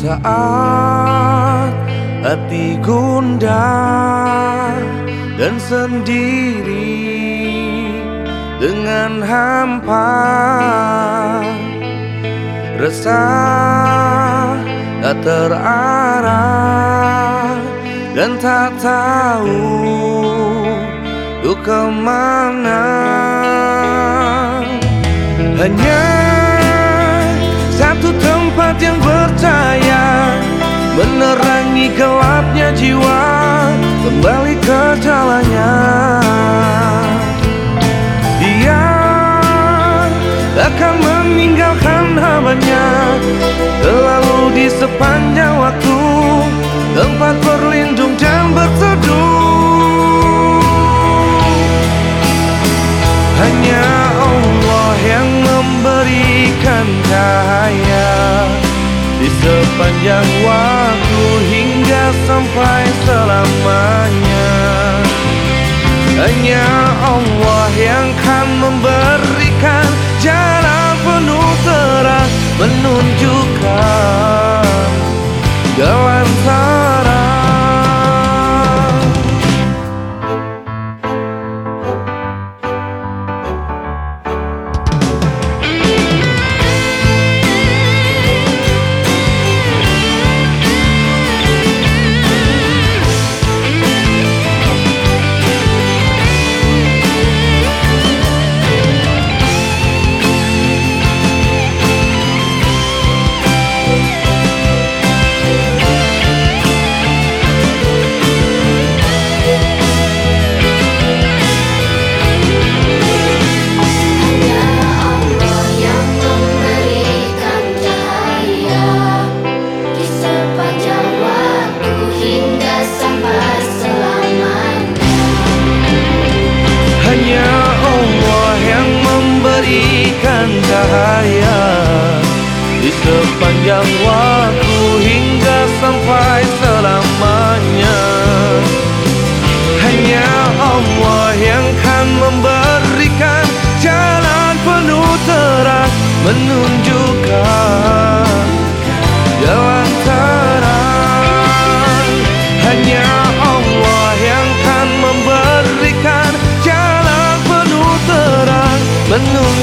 saat hati gundah dan sendiri dengan hampa resah tak terarah dan tak tahu untuk ke mana. Hanya Menerangi gelapnya jiwa Kembali ke jalannya. Dia akan meninggalkan hambanya Selalu di sepanjang waktu Tempat berlindung dan berteduh. Hanya Allah yang memberikan cahaya sepanjang waktu hingga sampai selamanya. Hanya Allah yang kan memberikan dalam waktu hingga sampai selamanya. Hanya Allah yang kan memberikan jalan penuh terang Menunjukkan jalan terang. Hanya Allah yang kan memberikan jalan penuh terang Menunjukkan